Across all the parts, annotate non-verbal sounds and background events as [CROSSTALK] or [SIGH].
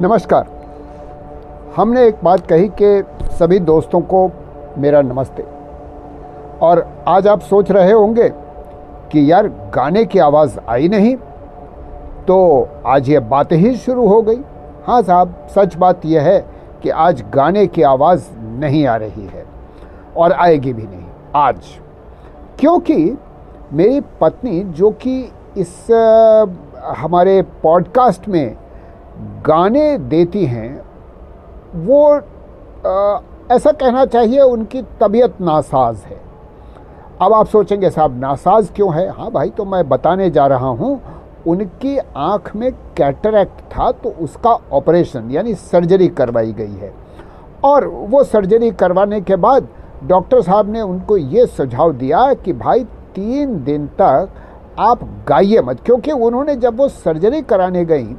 नमस्कार। हमने एक बात कही कि सभी दोस्तों को मेरा नमस्ते। और आज आप सोच रहे होंगे कि यार गाने की आवाज़ आई नहीं तो आज ये बात ही शुरू हो गई। हाँ साहब, सच बात यह है कि आज गाने की आवाज़ नहीं आ रही है और आएगी भी नहीं आज। क्योंकि मेरी पत्नी जो कि इस हमारे पॉडकास्ट में गाने देती हैं वो आ, ऐसा कहना चाहिए उनकी तबीयत नासाज है। अब आप सोचेंगे साहब नासाज क्यों है? हाँ भाई तो मैं बताने जा रहा हूँ उनकी आँख में कैटरैक्ट था तो उसका ऑपरेशन यानी सर्जरी करवाई गई है। और वो सर्जरी करवाने के बाद डॉक्टर साहब ने उनको ये सुझाव दिया कि भाई तीन दिन तक आप गाइए मत क्योंकि उन्होंने जब वो सर्जरी कराने गई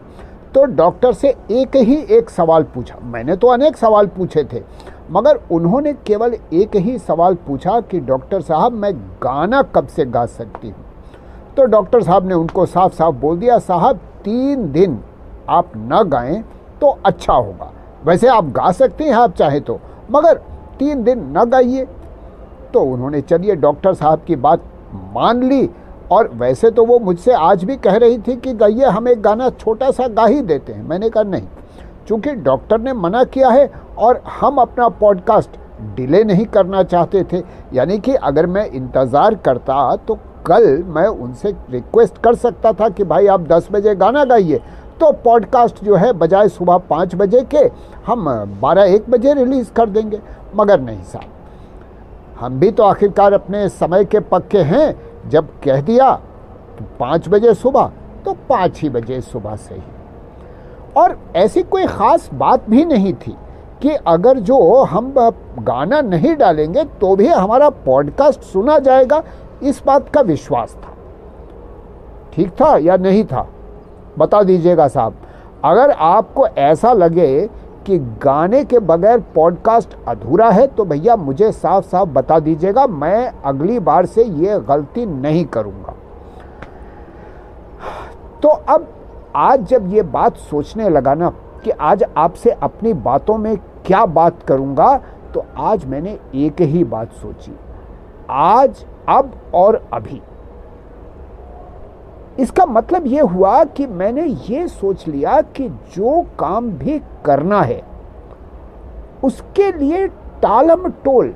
तो डॉक्टर से एक ही एक सवाल पूछा। मैंने तो अनेक सवाल पूछे थे, मगर उन्होंने केवल एक ही सवाल पूछा कि डॉक्टर साहब, मैं गाना कब से गा सकती हूँ? तो डॉक्टर साहब ने उनको साफ़ साफ़ बोल दिया, साहब, तीन दिन आप न गाएँ तो अच्छा होगा। वैसे आप गा सकते हैं आप चाहे तो मगर तीन दिन न गाइए। तो उन्होंने, चलिए, डॉक्टर साहब की बात मान ली और वैसे तो वो मुझसे आज भी कह रही थी कि गाइए हम एक गाना छोटा सा गा ही देते हैं। मैंने कहा, नहीं, चूँकि डॉक्टर ने मना किया है और हम अपना पॉडकास्ट डिले नहीं करना चाहते थे, यानी कि अगर मैं इंतज़ार करता तो कल मैं उनसे रिक्वेस्ट कर सकता था कि भाई आप दस बजे गाना गाइए। तो पॉडकास्ट जो है बजाय सुबह पाँच बजे के, हम बारह एक बजे रिलीज़ कर देंगे। मगर नहीं साहब, हम भी तो आखिरकार अपने समय के पक्के हैं जब कह दिया तो पाँच बजे सुबह तो पाँच ही बजे सुबह से ही। और ऐसी कोई ख़ास बात भी नहीं थी कि अगर जो हम गाना नहीं डालेंगे तो भी हमारा पॉडकास्ट सुना जाएगा, इस बात का विश्वास था। ठीक था या नहीं था? बता दीजिएगा साहब। अगर आपको ऐसा लगे कि गाने के बगैर पॉडकास्ट अधूरा है तो भैया मुझे साफ़ साफ़ बता दीजिएगा, मैं अगली बार से ये गलती नहीं करूँगा। तो अब आज जब ये बात सोचने लगा ना, कि आज आपसे अपनी बातों में क्या बात करूँगा तो आज मैंने एक ही बात सोची। आज, अब और अभी। इसका मतलब ये हुआ कि मैंने ये सोच लिया कि जो काम भी करना है, उसके लिए टालम टोल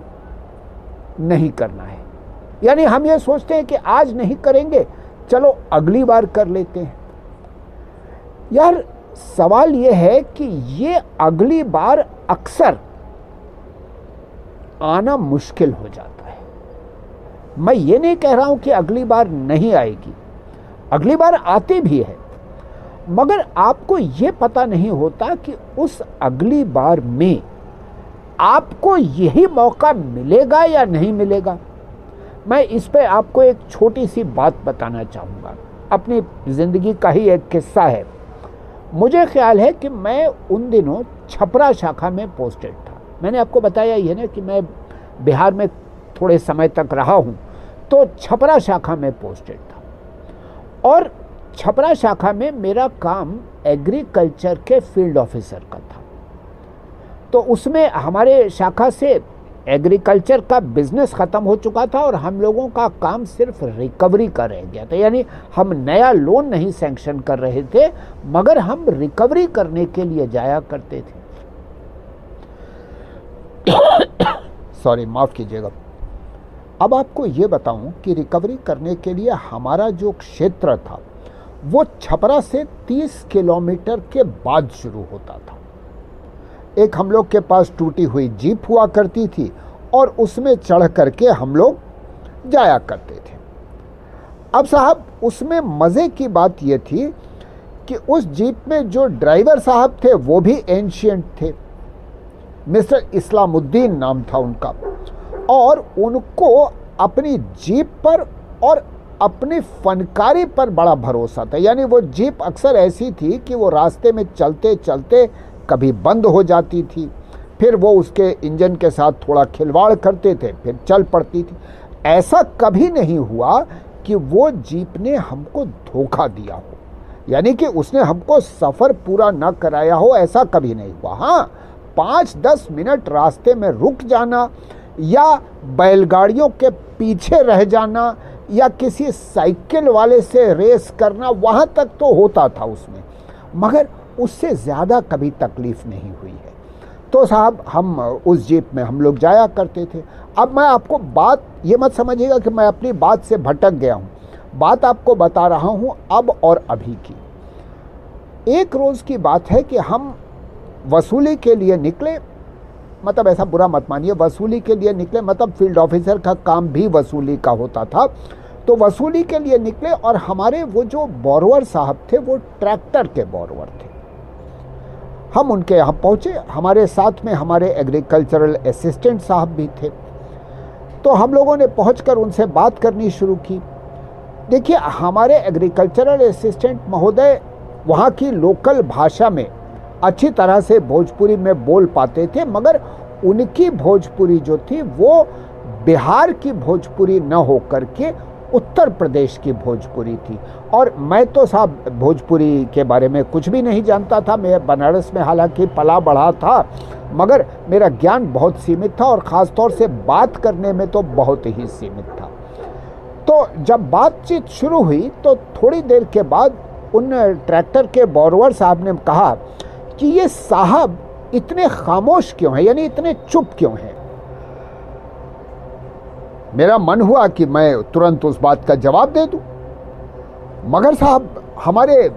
नहीं करना है। यानी हम ये सोचते हैं कि आज नहीं करेंगे, चलो अगली बार कर लेते हैं। यार, सवाल यह है कि ये अगली बार अक्सर आना मुश्किल हो जाता है। मैं ये नहीं कह रहा हूँ कि अगली बार नहीं आएगी। अगली बार आती भी है। मगर आपको ये पता नहीं होता कि उस अगली बार में आपको यही मौका मिलेगा या नहीं मिलेगा। मैं इस पे आपको एक छोटी सी बात बताना चाहूँगा। अपनी ज़िंदगी का ही एक किस्सा है। मुझे ख्याल है कि मैं उन दिनों छपरा शाखा में पोस्टेड था। मैंने आपको बताया है ना कि मैं बिहार में थोड़े समय तक रहा हूँ तो छपरा शाखा में पोस्टेड था। और छपरा शाखा में मेरा काम एग्रीकल्चर के फ़ील्ड ऑफिसर का था। तो उसमें हमारे शाखा से एग्रीकल्चर का बिज़नेस ख़त्म हो चुका था और हम लोगों का काम सिर्फ़ रिकवरी का रह गया था। यानी हम नया लोन नहीं सैंक्शन कर रहे थे, मगर हम रिकवरी करने के लिए जाया करते थे। [COUGHS] सॉरी, माफ़ कीजिएगा। अब आपको ये बताऊँ कि रिकवरी करने के लिए हमारा जो क्षेत्र था, वो छपरा से 30 किलोमीटर के बाद शुरू होता था। एक हम लोग के पास टूटी हुई जीप हुआ करती थी और उसमें चढ़ करके हम लोग जाया करते थे। अब साहब, उसमें मज़े की बात ये थी कि उस जीप में जो ड्राइवर साहब थे, वो भी एंशियंट थे। मिस्टर इस्लामुद्दीन नाम था उनका। और उनको अपनी जीप पर और अपनी फनकारी पर बड़ा भरोसा था। यानी वो जीप अक्सर ऐसी थी कि वो रास्ते में चलते चलते कभी बंद हो जाती थी। फिर वो उसके इंजन के साथ थोड़ा खिलवाड़ करते थे, फिर चल पड़ती थी। ऐसा कभी नहीं हुआ कि वो जीप ने हमको धोखा दिया हो। यानी कि उसने हमको सफ़र पूरा न कराया हो, ऐसा कभी नहीं हुआ। हाँ पाँच दस मिनट रास्ते में रुक जाना या बैलगाड़ियों के पीछे रह जाना या किसी साइकिल वाले से रेस करना, वहाँ तक तो होता था उसमें। मगर उससे ज़्यादा कभी तकलीफ़ नहीं हुई है। तो साहब, हम उस जीप में हम लोग जाया करते थे। अब मैं आपको बात, ये मत समझिएगा कि मैं अपनी बात से भटक गया हूँ। बात आपको बता रहा हूँ अब और अभी की। एक रोज़ की बात है कि हम वसूली के लिए निकले मतलब ऐसा बुरा मत मानिए। वसूली के लिए निकले मतलब फ़ील्ड ऑफिसर का काम भी वसूली का होता था। तो वसूली के लिए निकले और हमारे वो जो बोरवर साहब थे, वो ट्रैक्टर के बोरवर थे। हम उनके यहाँ पहुँचे। हमारे साथ में हमारे एग्रीकल्चरल असिस्टेंट साहब भी थे। तो हम लोगों ने पहुँच उनसे बात करनी शुरू की। देखिए, हमारे एग्रीकल्चरल असिस्टेंट महोदय, वहाँ की लोकल भाषा में अच्छी तरह से भोजपुरी में बोल पाते थे, मगर उनकी भोजपुरी जो थी, वो बिहार की भोजपुरी न हो करके उत्तर प्रदेश की भोजपुरी थी। और मैं तो साहब भोजपुरी के बारे में कुछ भी नहीं जानता था, मैं बनारस में हालाँकि पला बढ़ा था, मगर मेरा ज्ञान बहुत सीमित था और ख़ास तौर से बात करने में तो बहुत ही सीमित था। तो जब बातचीत शुरू हुई तो थोड़ी देर के बाद उन ट्रैक्टर के बोरवर साहब ने कहा कि ये साहब इतने खामोश क्यों हैं, यानी इतने चुप क्यों हैं? मेरा मन हुआ कि मैं तुरंत उस बात का जवाब दे दूँ। मगर साहब, हमारे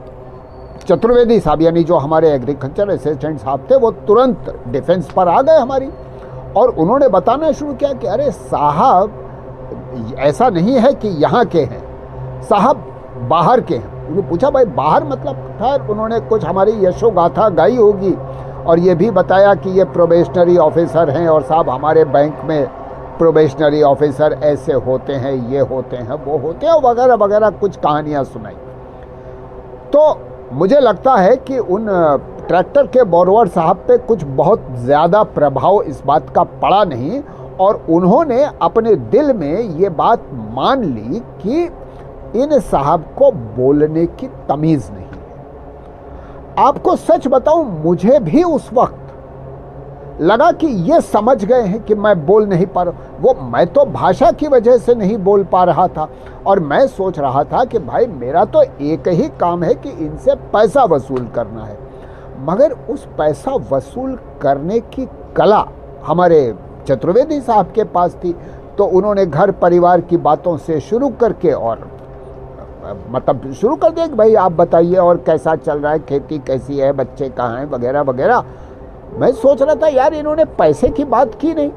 चतुर्वेदी साहब, यानी जो हमारे एग्रीकल्चर असिस्टेंट साहब थे, वो तुरंत डिफेंस पर आ गए हमारी, और उन्होंने बताना शुरू किया कि, अरे साहब, ऐसा नहीं है कि यहाँ के हैं। साहब बाहर के हैं। उन्होंने पूछा, भाई, बाहर मतलब खैर उन्होंने, कुछ हमारी यशोगाथा गाई होगी। और ये भी बताया कि ये प्रोबेशनरी ऑफिसर हैं और साहब, हमारे बैंक में प्रोबेशनरी ऑफिसर ऐसे होते हैं, ये होते हैं, वो होते हैं, वगैरह वगैरह, कुछ कहानियाँ सुनाई। तो मुझे लगता है कि उन ट्रैक्टर के बोरवर साहब पे कुछ बहुत ज़्यादा प्रभाव इस बात का पड़ा नहीं और उन्होंने अपने दिल में ये बात मान ली कि इन साहब को बोलने की तमीज़ नहीं है। आपको सच बताऊँ, मुझे भी उस वक्त लगा कि ये समझ गए हैं कि मैं बोल नहीं पा रहा। वो, मैं तो भाषा की वजह से नहीं बोल पा रहा था और मैं सोच रहा था कि भाई, मेरा तो एक ही काम है कि इनसे पैसा वसूल करना है। मगर उस पैसा वसूल करने की कला हमारे चतुर्वेदी साहब के पास थी तो उन्होंने घर परिवार की बातों से शुरू करके और मतलब शुरू कर दे भाई आप बताइए और कैसा चल रहा है, खेती कैसी है, बच्चे कहाँ हैं, वगैरह वगैरह। मैं सोच रहा था, यार इन्होंने पैसे की बात की नहीं।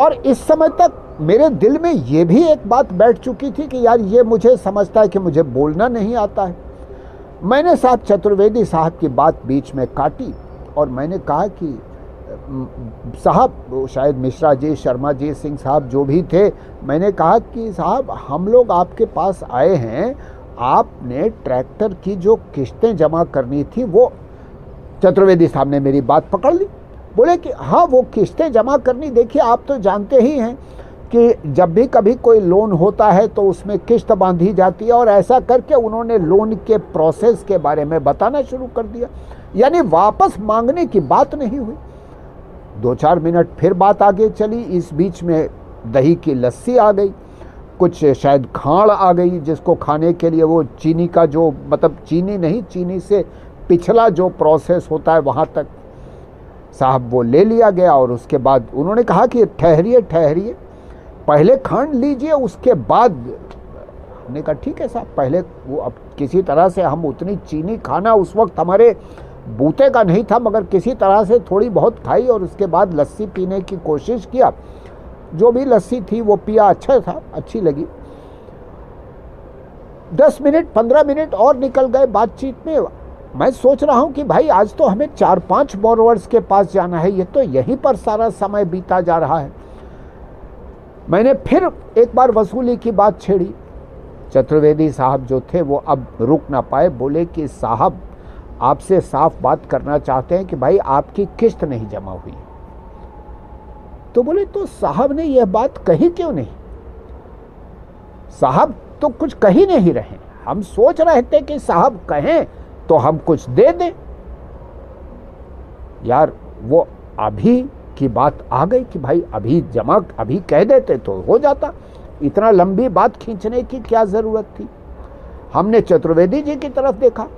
और इस समय तक मेरे दिल में ये भी एक बात बैठ चुकी थी कि यार ये मुझे समझता है कि मुझे बोलना नहीं आता है। मैंने साहब चतुर्वेदी साहब की बात बीच में काटी और मैंने कहा कि साहब, शायद मिश्रा जी, शर्मा जी, सिंह साहब जो भी थे, मैंने कहा कि साहब, हम लोग आपके पास आए हैं, आपने ट्रैक्टर की जो किश्तें जमा करनी थी, वो चतुर्वेदी साहब ने मेरी बात पकड़ ली। बोले कि हाँ वो किस्तें जमा करनी, देखिए, आप तो जानते ही हैं कि जब भी कभी कोई लोन होता है तो उसमें किस्त बांधी जाती है और ऐसा करके उन्होंने लोन के प्रोसेस के बारे में बताना शुरू कर दिया। यानी वापस मांगने की बात नहीं हुई। दो चार मिनट फिर बात आगे चली। इस बीच में दही की लस्सी आ गई। कुछ शायद खाड़ आ गई जिसको खाने के लिए वो चीनी का जो मतलब चीनी नहीं, चीनी से पिछला जो प्रोसेस होता है वहाँ तक साहब वो ले लिया गया और उसके बाद उन्होंने कहा कि ठहरिए ठहरिए। पहले खांड लीजिए, उसके बाद हमने कहा, ठीक है साहब, पहले वो अब किसी तरह से हम उतनी चीनी खाना उस वक्त हमारे बूते का नहीं था, मगर किसी तरह से थोड़ी बहुत खाई और उसके बाद लस्सी पीने की कोशिश किया। जो भी लस्सी थी, वो पिया अच्छा था, अच्छी लगी। दस मिनट, पंद्रह मिनट और निकल गए बातचीत में। मैं सोच रहा हूँ कि भाई, आज तो हमें चार पाँच बोरवर्स के पास जाना है, ये तो यहीं पर सारा समय बीता जा रहा है। मैंने फिर एक बार वसूली की बात छेड़ी। चतुर्वेदी साहब जो थे, वो अब रुक ना पाए, बोले कि साहब आपसे साफ़ बात करना चाहते हैं कि भाई आपकी किस्त नहीं जमा हुई। तो बोले तो साहब ने यह बात कही क्यों नहीं? साहब तो कुछ कही नहीं रहे। हम सोच रहे थे कि साहब कहें तो हम कुछ दे दें। यार, वो अभी की बात आ गई कि भाई अभी जमा, अभी कह देते तो हो जाता। इतना लंबी बात खींचने की क्या ज़रूरत थी? हमने चतुर्वेदी जी की तरफ़ देखा।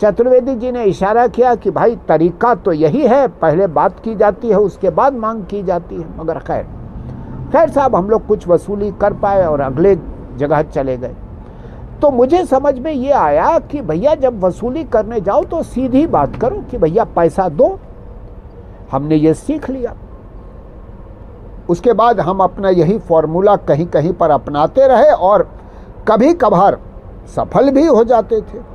चतुर्वेदी जी ने इशारा किया कि भाई, तरीका तो यही है, पहले बात की जाती है, उसके बाद मांग की जाती है, मगर खैर। खैर साहब, हम लोग कुछ वसूली कर पाए और अगले जगह चले गए। तो मुझे समझ में ये आया कि भैया, जब वसूली करने जाओ तो सीधी बात करो कि भैया, पैसा दो। हमने ये सीख लिया। उसके बाद हम अपना यही फॉर्मूला कहीं कहीं पर अपनाते रहे और कभी कभार सफल भी हो जाते थे।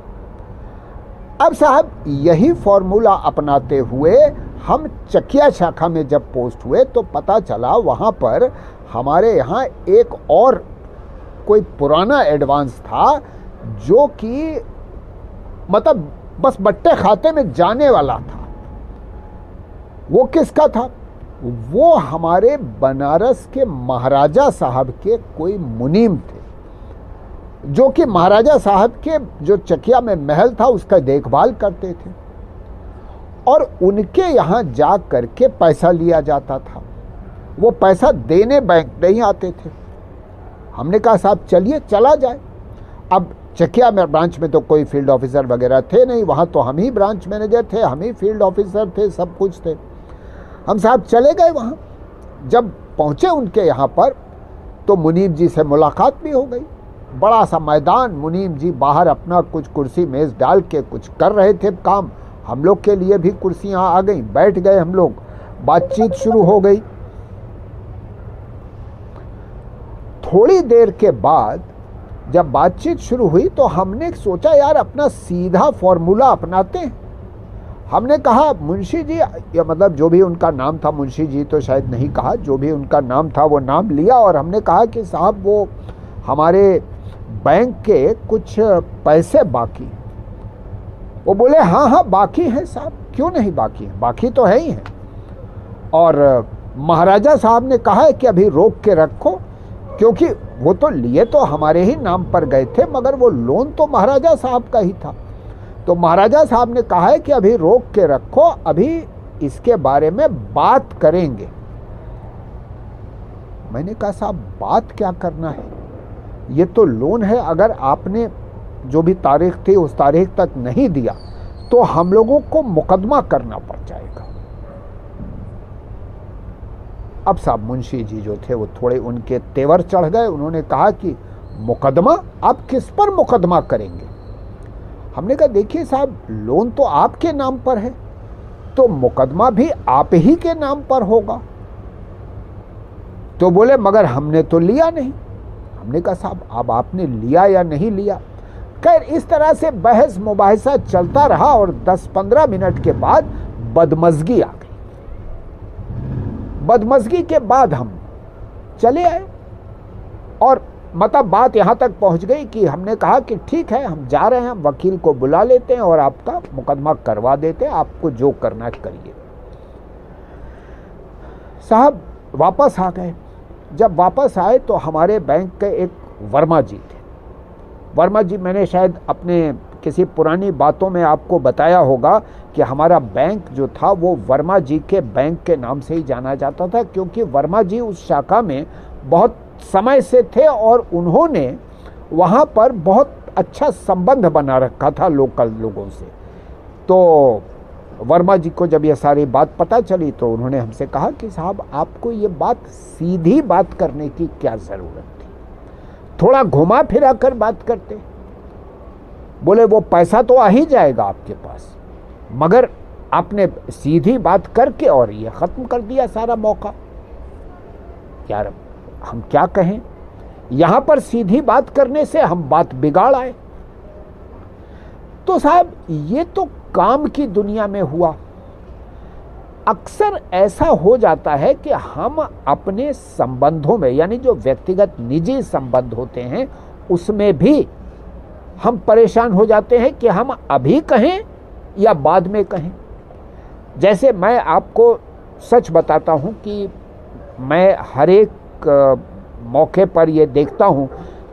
अब साहब, यही फॉर्मूला अपनाते हुए हम चकिया शाखा में जब पोस्ट हुए तो पता चला वहाँ पर हमारे यहाँ एक और कोई पुराना एडवांस था जो कि मतलब बस बट्टे खाते में जाने वाला था। वो किसका था? वो हमारे बनारस के महाराजा साहब के कोई मुनीम थे। जो कि महाराजा साहब के जो चकिया में महल था, उसका देखभाल करते थे। और उनके यहाँ जा कर के पैसा लिया जाता था। वो पैसा देने बैंक नहीं आते थे। हमने कहा, साहब, चलिए, चला जाए। अब चकिया में, ब्रांच में तो कोई फ़ील्ड ऑफिसर वगैरह थे नहीं, वहाँ तो हम ही ब्रांच मैनेजर थे, हम ही फ़ील्ड ऑफिसर थे, सब कुछ थे। हम साहब चले गए वहाँ। जब पहुँचे उनके यहाँ पर तो मुनीम जी से मुलाकात भी हो गई। बड़ा सा मैदान, मुनीम जी बाहर अपना कुछ कुर्सी मेज़ डाल के कुछ कर रहे थे काम। हम लोग के लिए भी कुर्सियाँ आ गई। बैठ गए हम लोग। बातचीत शुरू हो गई। थोड़ी देर के बाद जब बातचीत शुरू हुई तो हमने सोचा, यार, अपना सीधा फॉर्मूला अपनाते हैं। हमने कहा, मुंशी जी, या मतलब जो भी उनका नाम था, मुंशी जी तो शायद नहीं कहा, जो भी उनका नाम था वो नाम लिया और हमने कहा कि साहब वो हमारे बैंक के कुछ पैसे बाकी। वो बोले हाँ हाँ बाकी हैं साहब। क्यों नहीं बाकी हैं? बाकी तो है ही हैं। और महाराजा साहब ने कहा है कि अभी रोक के रखो, क्योंकि वो तो लिए तो हमारे ही नाम पर गए थे, मगर वो लोन तो महाराजा साहब का ही था। तो महाराजा साहब ने कहा है कि अभी रोक के रखो, अभी इसके बारे में बात करेंगे। मैंने कहा, साहब, बात क्या करना है? ये तो लोन है, अगर आपने जो भी तारीख थी, उस तारीख तक नहीं दिया तो हम लोगों को मुकदमा करना पड़ जाएगा। अब साहब मुंशी जी जो थे, वो थोड़े उनके तेवर चढ़ गए। उन्होंने कहा कि मुकदमा आप किस पर मुकदमा करेंगे? हमने कहा, देखिए साहब, लोन तो आपके नाम पर है तो मुकदमा भी आप ही के नाम पर होगा। तो बोले, मगर हमने तो लिया नहीं। हमने कहा, साहब, अब आपने लिया या नहीं लिया? खैर, इस तरह से बहस मुबासा चलता रहा और 10-15 मिनट के बाद बदमजगी आ गई। बदमजगी के बाद हम चले आए और मतलब बात यहाँ तक पहुँच गई कि हमने कहा कि ठीक है, हम जा रहे हैं, वकील को बुला लेते हैं और आपका मुकदमा करवा देते हैं, आपको जो करना करिए। साहब, वापस आ गए। जब वापस आए तो हमारे बैंक के एक वर्मा जी थे। वर्मा जी, मैंने शायद अपने किसी पुरानी बातों में आपको बताया होगा कि हमारा बैंक जो था, वो वर्मा जी के बैंक के नाम से ही जाना जाता था, क्योंकि वर्मा जी उस शाखा में बहुत समय से थे और उन्होंने वहाँ पर बहुत अच्छा संबंध बना रखा था लोकल लोगों से। तो वर्मा जी को जब यह सारी बात पता चली तो उन्होंने हमसे कहा कि साहब, आपको ये बात सीधी बात करने की क्या ज़रूरत थी? थोड़ा घुमा फिरा कर बात करते। बोले, वो पैसा तो आ ही जाएगा आपके पास, मगर आपने सीधी बात करके और ये ख़त्म कर दिया सारा मौका। यार, हम क्या कहें? यहाँ पर सीधी बात करने से हम बात बिगाड़ आए। तो साहब, ये तो काम की दुनिया में हुआ। अक्सर ऐसा हो जाता है कि हम अपने संबंधों में, यानी जो व्यक्तिगत निजी संबंध होते हैं, उसमें भी हम परेशान हो जाते हैं कि हम अभी कहें या बाद में कहें। जैसे मैं आपको सच बताता हूँ कि मैं हर एक मौके पर ये देखता हूँ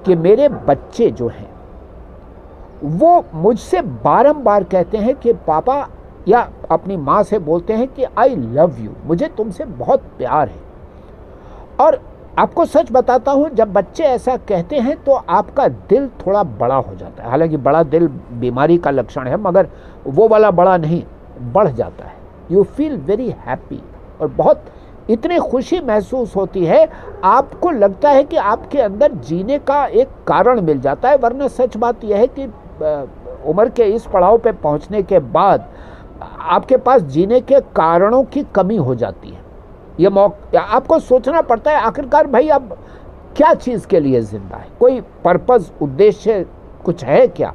कि मेरे बच्चे जो हैं वो मुझसे बारंबार कहते हैं कि, पापा, या अपनी माँ से बोलते हैं कि आई लव यू मुझे तुमसे बहुत प्यार है। और आपको सच बताता हूँ, जब बच्चे ऐसा कहते हैं तो आपका दिल थोड़ा बड़ा हो जाता है। हालाँकि बड़ा दिल बीमारी का लक्षण है, मगर वो वाला बड़ा नहीं, बढ़ जाता है। यू फील वेरी हैप्पी और बहुत इतनी खुशी महसूस होती है, आपको लगता है कि आपके अंदर जीने का एक कारण मिल जाता है, वरना सच बात यह है कि उम्र के इस पड़ाव पे पहुँचने के बाद आपके पास जीने के कारणों की कमी हो जाती है। ये मौका, आपको सोचना पड़ता है, आखिरकार भाई अब क्या चीज़ के लिए ज़िंदा है? कोई पर्पज़, उद्देश्य कुछ है क्या?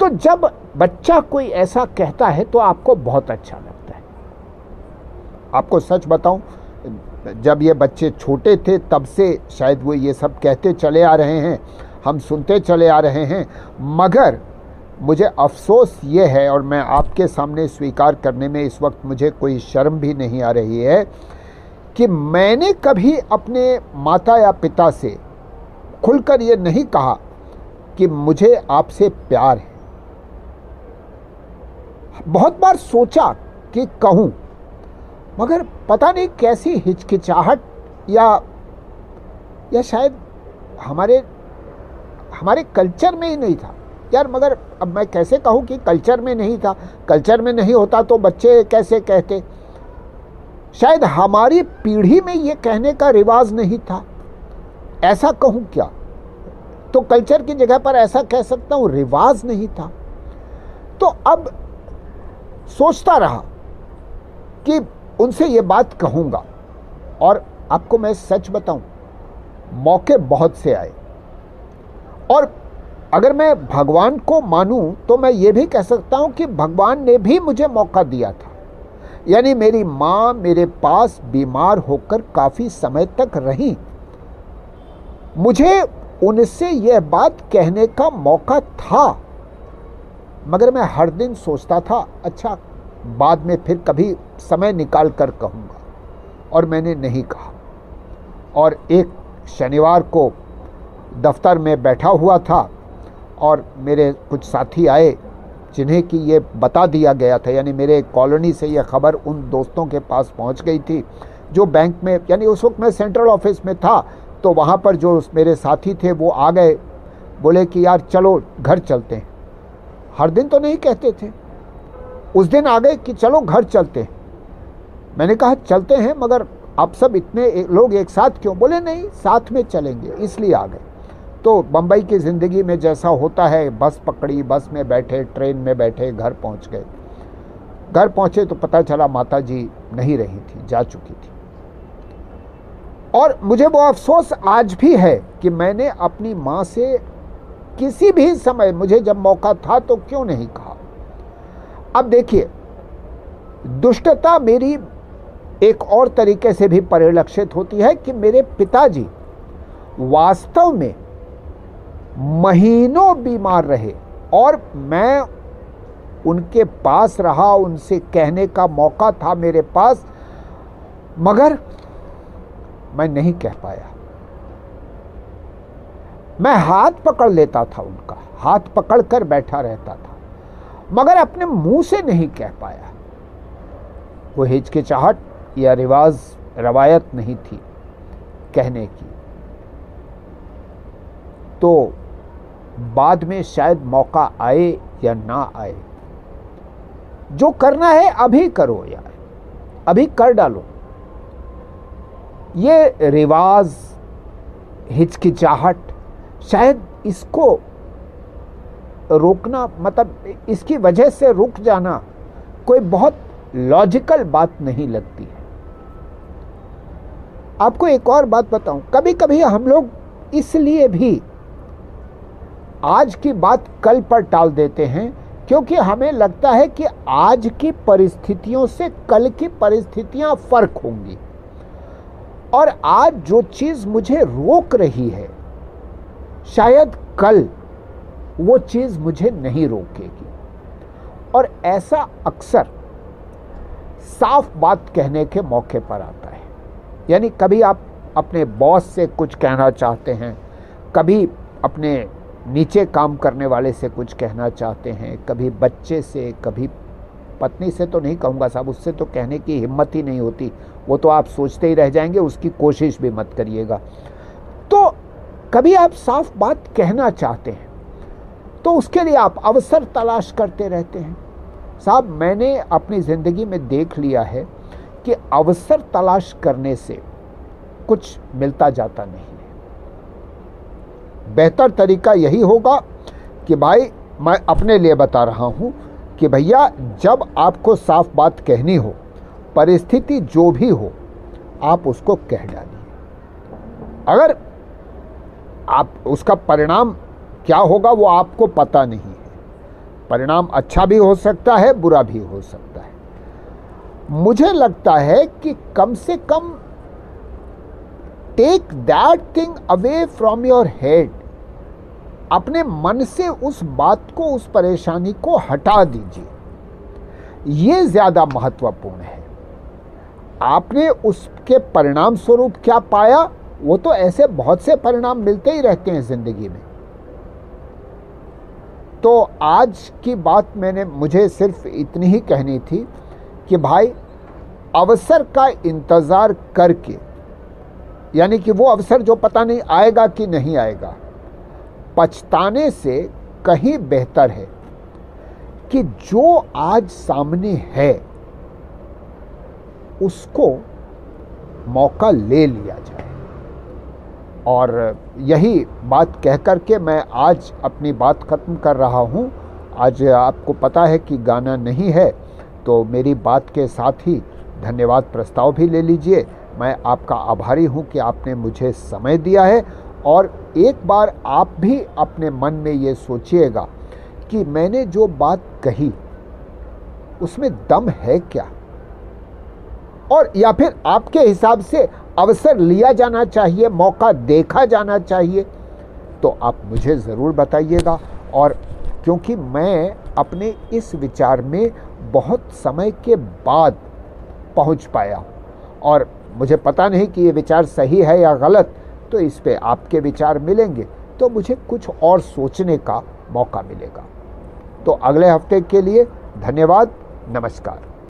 तो जब बच्चा कोई ऐसा कहता है तो आपको बहुत अच्छा लगता है। आपको सच बताऊँ, जब ये बच्चे छोटे थे तब से शायद वो ये सब कहते चले आ रहे हैं। हम सुनते चले आ रहे हैं। मगर मुझे अफसोस ये है और मैं आपके सामने स्वीकार करने में इस वक्त मुझे कोई शर्म भी नहीं आ रही है कि मैंने कभी अपने माता या पिता से खुलकर ये नहीं कहा कि मुझे आपसे प्यार है। बहुत बार सोचा कि कहूँ, मगर पता नहीं कैसी हिचकिचाहट या या शायद हमारे हमारे कल्चर में ही नहीं था। यार, मगर अब मैं कैसे कहूँ कि कल्चर में नहीं था? कल्चर में नहीं होता तो बच्चे कैसे कहते? शायद हमारी पीढ़ी में ये कहने का रिवाज नहीं था। ऐसा कहूँ क्या? तो कल्चर की जगह पर ऐसा कह सकता हूँ, रिवाज नहीं था। तो अब सोचता रहा कि उनसे ये बात कहूँगा। और आपको मैं सच बताऊँ, मौके बहुत से आए। और अगर मैं भगवान को मानूं तो मैं ये भी कह सकता हूँ कि भगवान ने भी मुझे मौका दिया था। यानी मेरी माँ मेरे पास बीमार होकर काफ़ी समय तक रही। मुझे उनसे यह बात कहने का मौका था, मगर मैं हर दिन सोचता था अच्छा बाद में फिर कभी समय निकाल कर कहूँगा। और मैंने नहीं कहा। और एक शनिवार को दफ्तर में बैठा हुआ था और मेरे कुछ साथी आए, जिन्हें कि ये बता दिया गया था। यानी मेरे कॉलोनी से यह खबर उन दोस्तों के पास पहुँच गई थी, जो बैंक में, यानी उस वक्त मैं सेंट्रल ऑफ़िस में था तो वहाँ पर जो मेरे साथी थे वो आ गए। बोले कि, यार, चलो, घर चलते हैं। हर दिन तो नहीं कहते थे। उस दिन आ गए कि, चलो, घर चलते हैं। मैंने कहा, चलते हैं, मगर आप सब इतने लोग एक साथ क्यों? बोले, नहीं, साथ में चलेंगे। इसलिए आ गए। तो बम्बई की ज़िंदगी में जैसा होता है, बस पकड़ी, बस में बैठे, ट्रेन में बैठे, घर पहुँच गए। घर पहुँचे तो पता चला माता जी नहीं रही थी, जा चुकी थी। और मुझे वो अफसोस आज भी है कि मैंने अपनी माँ से किसी भी समय, मुझे जब मौका था तो क्यों नहीं कहा। अब देखिए, दुष्टता मेरी एक और तरीके से भी परिलक्षित होती है कि मेरे पिताजी वास्तव में महीनों बीमार रहे और मैं उनके पास रहा, उनसे कहने का मौका था मेरे पास, मगर मैं नहीं कह पाया। मैं हाथ पकड़ लेता था उनका, हाथ पकड़ कर बैठा रहता था, मगर अपने मुँह से नहीं कह पाया। वो हिचकिचाहट या रिवाज, रवायत नहीं थी कहने की। तो बाद में शायद मौका आए या ना आए। जो करना है, अभी करो यार। अभी कर डालो। ये रिवाज, हिचकिचाहट, शायद इसको रोकना मतलब इसकी वजह से रुक जाना कोई बहुत लॉजिकल बात नहीं लगती है। आपको एक और बात बताऊँ। कभी कभी हम लोग इसलिए भी आज की बात कल पर टाल देते हैं, क्योंकि हमें लगता है कि आज की परिस्थितियों से कल की परिस्थितियाँ फ़र्क होंगी। और आज जो चीज़ मुझे रोक रही है, शायद कल वो चीज़ मुझे नहीं रोकेगी। और ऐसा अक्सर साफ़ बात कहने के मौके पर आता है। यानी कभी आप अपने बॉस से कुछ कहना चाहते हैं, कभी अपने नीचे काम करने वाले से कुछ कहना चाहते हैं। कभी बच्चे से, कभी पत्नी से तो नहीं कहूँगा साहब, उससे तो कहने की हिम्मत ही नहीं होती। वो तो आप सोचते ही रह जाएँगे, उसकी कोशिश भी मत करिएगा। तो कभी आप साफ़ बात कहना चाहते हैं तो उसके लिए आप अवसर तलाश करते रहते हैं। साहब, मैंने अपनी ज़िंदगी में देख लिया है कि अवसर तलाश करने से कुछ मिलता जाता नहीं। बेहतर तरीका यही होगा कि भाई, मैं अपने लिए बता रहा हूँ कि भैया, जब आपको साफ़ बात कहनी हो, परिस्थिति जो भी हो, आप उसको कह डालिए। अगर आप, उसका परिणाम क्या होगा वो आपको पता नहीं है। परिणाम अच्छा भी हो सकता है, बुरा भी हो सकता है। मुझे लगता है कि कम से कम take that thing away from your head अपने मन से उस बात को, उस परेशानी को हटा दीजिए। ये ज़्यादा महत्वपूर्ण है। आपने उसके परिणाम स्वरूप क्या पाया? वो तो ऐसे बहुत से परिणाम मिलते ही रहते हैं ज़िंदगी में। तो आज की बात मैंने, मुझे सिर्फ़ इतनी ही कहनी थी कि भाई, अवसर का इंतज़ार करके, यानी कि वो अवसर जो पता नहीं आएगा कि नहीं आएगा पछताने से कहीं बेहतर है कि जो आज सामने है, उसको मौका ले लिया जाए। और यही बात कह कर के मैं आज अपनी बात ख़त्म कर रहा हूँ। आज आपको पता है कि गाना नहीं है तो मेरी बात के साथ ही धन्यवाद प्रस्ताव भी ले लीजिए। मैं आपका आभारी हूँ कि आपने मुझे समय दिया है और एक बार आप भी अपने मन में ये सोचिएगा कि मैंने जो बात कही, उसमें दम है क्या? और या फिर आपके हिसाब से अवसर लिया जाना चाहिए, मौका देखा जाना चाहिए तो आप मुझे ज़रूर बताइएगा। और क्योंकि मैं अपने इस विचार में बहुत समय के बाद पहुँच पाया, और मुझे पता नहीं कि ये विचार सही है या गलत तो इस पर आपके विचार मिलेंगे तो मुझे कुछ और सोचने का मौका मिलेगा। तो अगले हफ़्ते के लिए धन्यवाद, नमस्कार।